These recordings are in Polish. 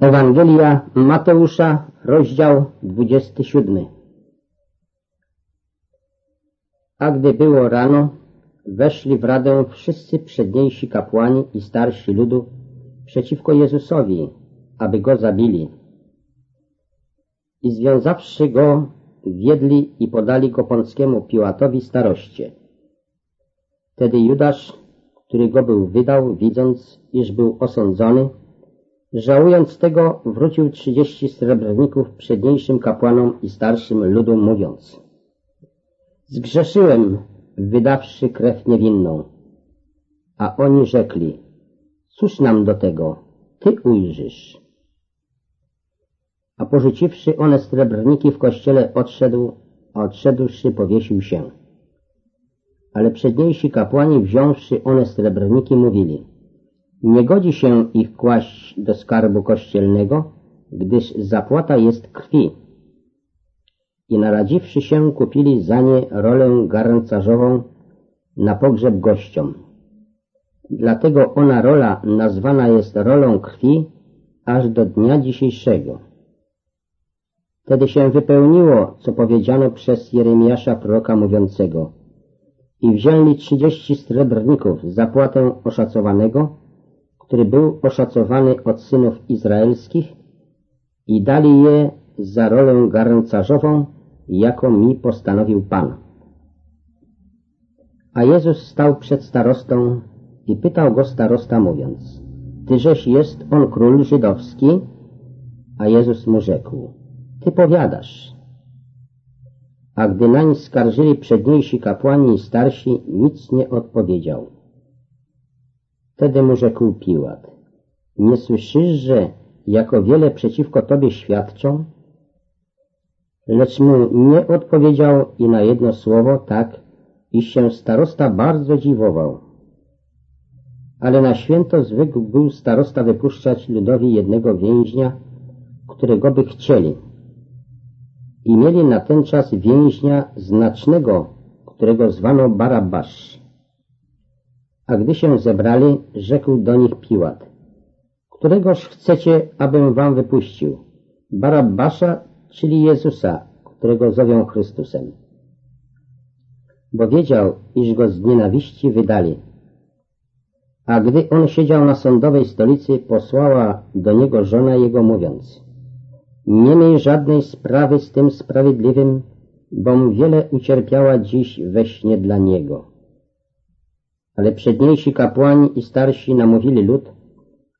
Ewangelia Mateusza, rozdział 27. A gdy było rano, weszli w radę wszyscy przedniejsi kapłani i starsi ludu przeciwko Jezusowi, aby go zabili. I związawszy go, wiedli i podali go Pąckiemu Piłatowi staroście. Wtedy Judasz, który go był wydał, widząc, iż był osądzony, Żałując tego, wrócił trzydzieści srebrników przedniejszym kapłanom i starszym ludu, mówiąc Zgrzeszyłem, wydawszy krew niewinną. A oni rzekli Cóż nam do tego? Ty ujrzysz. A porzuciwszy one srebrniki w kościele odszedł, a odszedłszy powiesił się. Ale przedniejsi kapłani wziąwszy one srebrniki mówili nie godzi się ich kłaść do skarbu kościelnego, gdyż zapłata jest krwi. I naradziwszy się, kupili za nie rolę garncarzową na pogrzeb gościom. Dlatego ona rola nazwana jest rolą krwi aż do dnia dzisiejszego. Wtedy się wypełniło, co powiedziano przez Jeremiasza proroka mówiącego i wzięli trzydzieści srebrników zapłatę oszacowanego, który był oszacowany od synów izraelskich i dali je za rolę garncarzową, jaką mi postanowił Pan. A Jezus stał przed starostą i pytał go starosta mówiąc, Tyżeś jest on król żydowski? A Jezus mu rzekł, Ty powiadasz. A gdy nań skarżyli przedniejsi kapłani i starsi, nic nie odpowiedział. Wtedy mu rzekł Piłat, nie słyszysz, że jako wiele przeciwko tobie świadczą? Lecz mu nie odpowiedział i na jedno słowo tak, iż się starosta bardzo dziwował. Ale na święto zwykł był starosta wypuszczać ludowi jednego więźnia, którego by chcieli. I mieli na ten czas więźnia znacznego, którego zwano Barabasz. A gdy się zebrali, rzekł do nich Piłat. Któregoż chcecie, abym wam wypuścił? Barabbasza, czyli Jezusa, którego zowią Chrystusem. Bo wiedział, iż go z nienawiści wydali. A gdy on siedział na sądowej stolicy, posłała do niego żona jego mówiąc Nie miej żadnej sprawy z tym sprawiedliwym, bom wiele ucierpiała dziś we śnie dla niego. Ale przedniejsi kapłani i starsi namówili lud,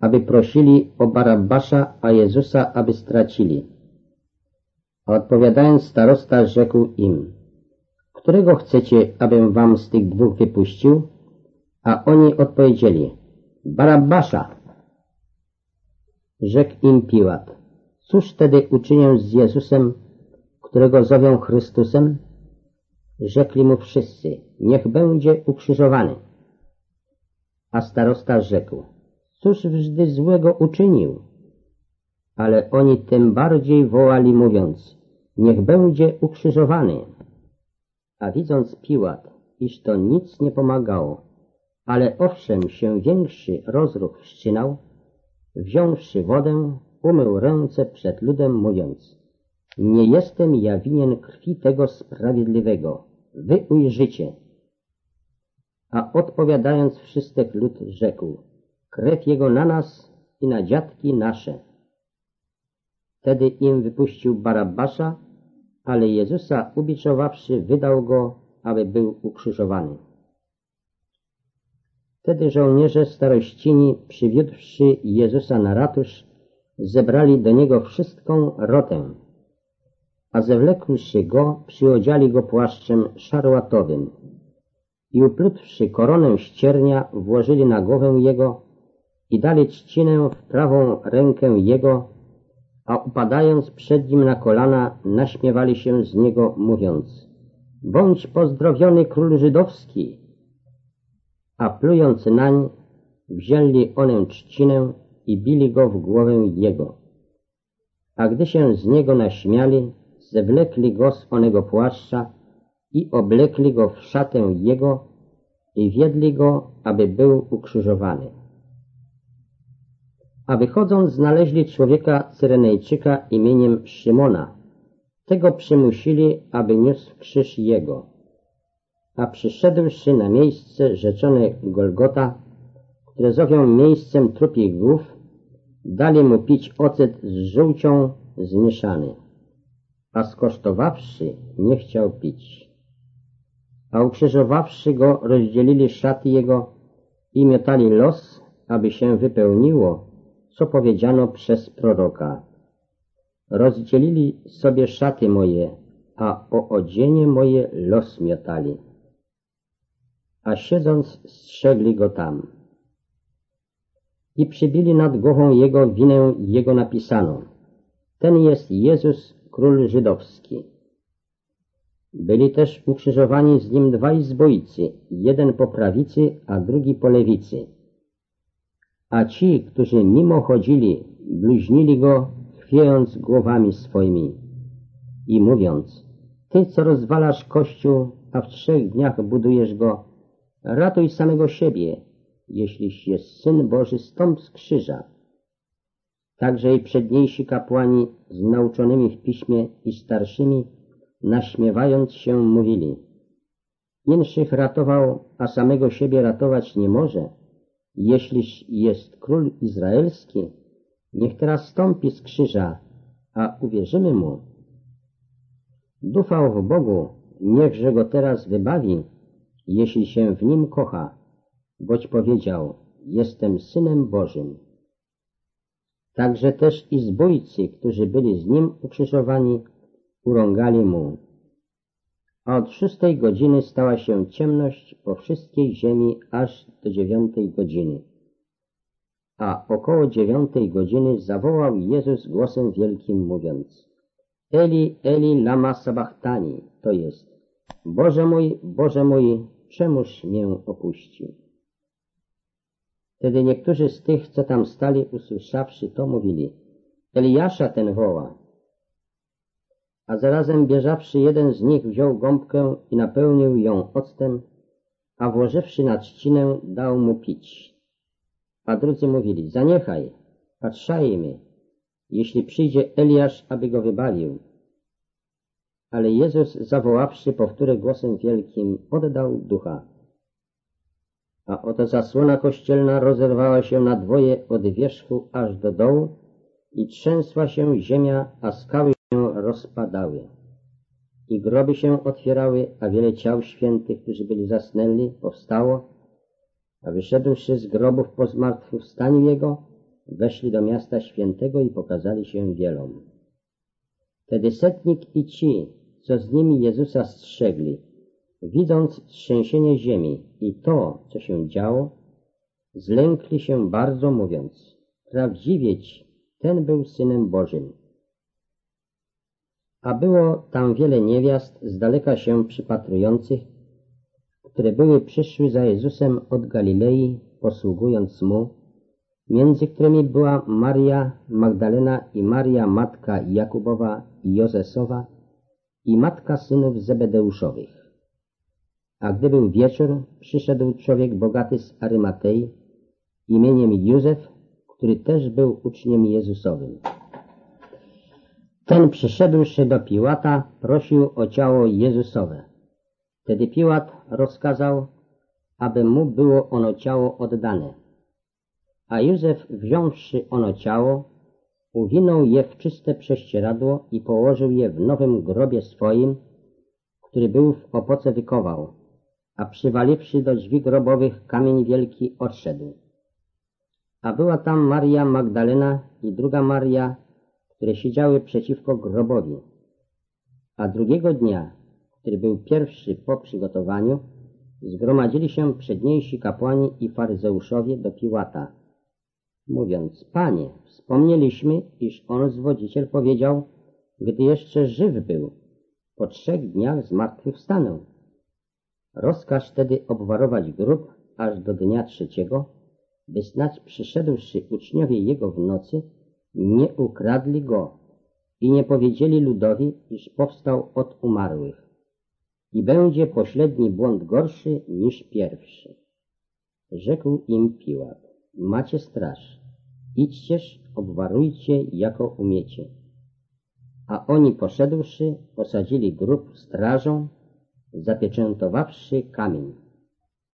aby prosili o Barabbasza, a Jezusa, aby stracili. A odpowiadając starosta rzekł im, którego chcecie, abym wam z tych dwóch wypuścił? A oni odpowiedzieli, Barabbasza. Rzekł im Piłat, cóż wtedy uczynię z Jezusem, którego zowią Chrystusem? Rzekli mu wszyscy, niech będzie ukrzyżowany. A starosta rzekł, cóż wżdy złego uczynił? Ale oni tym bardziej wołali mówiąc, niech będzie ukrzyżowany. A widząc Piłat, iż to nic nie pomagało, ale owszem się większy rozruch wszczynał, wziąwszy wodę, umył ręce przed ludem, mówiąc, nie jestem ja winien krwi tego sprawiedliwego, wy ujrzycie, a odpowiadając wszystek lud rzekł, krew jego na nas i na dziadki nasze. Wtedy im wypuścił Barabbasza, ale Jezusa ubiczowawszy wydał go, aby był ukrzyżowany. Wtedy żołnierze starościni, przywiódłszy Jezusa na ratusz, zebrali do niego wszystką rotę, a zewlekłszy go, przyodziali go płaszczem szarłatowym, i uplutwszy koronę ściernia włożyli na głowę jego i dali trzcinę w prawą rękę jego, a upadając przed nim na kolana naśmiewali się z niego mówiąc Bądź pozdrowiony król żydowski! A plując nań wzięli onę trzcinę i bili go w głowę jego. A gdy się z niego naśmiali, zewlekli go z onego płaszcza i oblekli go w szatę jego i wiedli go, aby był ukrzyżowany. A wychodząc znaleźli człowieka Cyrenejczyka imieniem Szymona. Tego przymusili, aby niósł krzyż jego. A przyszedłszy na miejsce rzeczone Golgota, które zowią miejscem trupich głów, dali mu pić ocet z żółcią zmieszany. A skosztowawszy, nie chciał pić. A ukrzyżowawszy go, rozdzielili szaty jego i miotali los, aby się wypełniło, co powiedziano przez proroka. Rozdzielili sobie szaty moje, a o odzienie moje los miotali. A siedząc strzegli go tam. I przybili nad głową jego winę jego napisano. Ten jest Jezus, król żydowski. Byli też ukrzyżowani z nim dwaj zbójcy, jeden po prawicy, a drugi po lewicy. A ci, którzy mimo chodzili, bluźnili go, chwiejąc głowami swoimi i mówiąc, Ty, co rozwalasz Kościół, a w trzech dniach budujesz go, ratuj samego siebie, jeśliś jest Syn Boży, stąp z krzyża. Także i przedniejsi kapłani z nauczonymi w piśmie i starszymi, naśmiewając się, mówili Inszych ratował, a samego siebie ratować nie może. Jeśliż jest król izraelski, niech teraz stąpi z krzyża, a uwierzymy mu. Dufał w Bogu, niechże go teraz wybawi, jeśli się w nim kocha, boć powiedział, jestem Synem Bożym. Także też i zbójcy, którzy byli z nim ukrzyżowani, urągali mu. A od szóstej godziny stała się ciemność po wszystkiej ziemi aż do dziewiątej godziny. A około dziewiątej godziny zawołał Jezus głosem wielkim mówiąc Eli, Eli, lama sabachthani, to jest Boże mój, Boże mój, czemuż mię opuścił? Wtedy niektórzy z tych, co tam stali, usłyszawszy to, mówili Eliasza ten woła. A zarazem bieżawszy jeden z nich wziął gąbkę i napełnił ją octem, a włożywszy na trzcinę dał mu pić. A drudzy mówili, zaniechaj, patrzajmy, jeśli przyjdzie Eliasz, aby go wybawił. Ale Jezus zawoławszy powtórę głosem wielkim, oddał ducha. A oto zasłona kościelna rozerwała się na dwoje od wierzchu aż do dołu i trzęsła się ziemia, a skały rozpadały. I groby się otwierały, a wiele ciał świętych, którzy byli zasnęli, powstało, a wyszedłszy z grobów po zmartwychwstaniu Jego, weszli do miasta świętego i pokazali się wielom. Wtedy setnik i ci, co z nimi Jezusa strzegli, widząc trzęsienie ziemi i to, co się działo, zlękli się bardzo, mówiąc, prawdziwieć ten był Synem Bożym. A było tam wiele niewiast z daleka się przypatrujących, które były przyszły za Jezusem od Galilei, posługując Mu, między którymi była Maria Magdalena i Maria matka Jakubowa i Jozesowa i matka synów Zebedeuszowych. A gdy był wieczór, przyszedł człowiek bogaty z Arymatei imieniem Józef, który też był uczniem Jezusowym. Ten przyszedłszy do Piłata, prosił o ciało Jezusowe. Wtedy Piłat rozkazał, aby mu było ono ciało oddane. A Józef, wziąwszy ono ciało, uwinął je w czyste prześcieradło i położył je w nowym grobie swoim, który był w opoce wykował, a przywaliwszy do drzwi grobowych kamień wielki odszedł. A była tam Maria Magdalena i druga Maria, które siedziały przeciwko grobowi. A drugiego dnia, który był pierwszy po przygotowaniu, zgromadzili się przedniejsi kapłani i faryzeuszowie do Piłata, mówiąc, Panie, wspomnieliśmy, iż on zwodziciel powiedział, gdy jeszcze żyw był, po trzech dniach zmartwychwstanę. Rozkaż tedy obwarować grób aż do dnia trzeciego, by snać przyszedłszy uczniowie jego w nocy, nie ukradli go i nie powiedzieli ludowi, iż powstał od umarłych. I będzie pośredni błąd gorszy niż pierwszy. Rzekł im Piłat, macie straż idźcież, obwarujcie, jako umiecie. A oni poszedłszy, osadzili grób strażą, zapieczętowawszy kamień.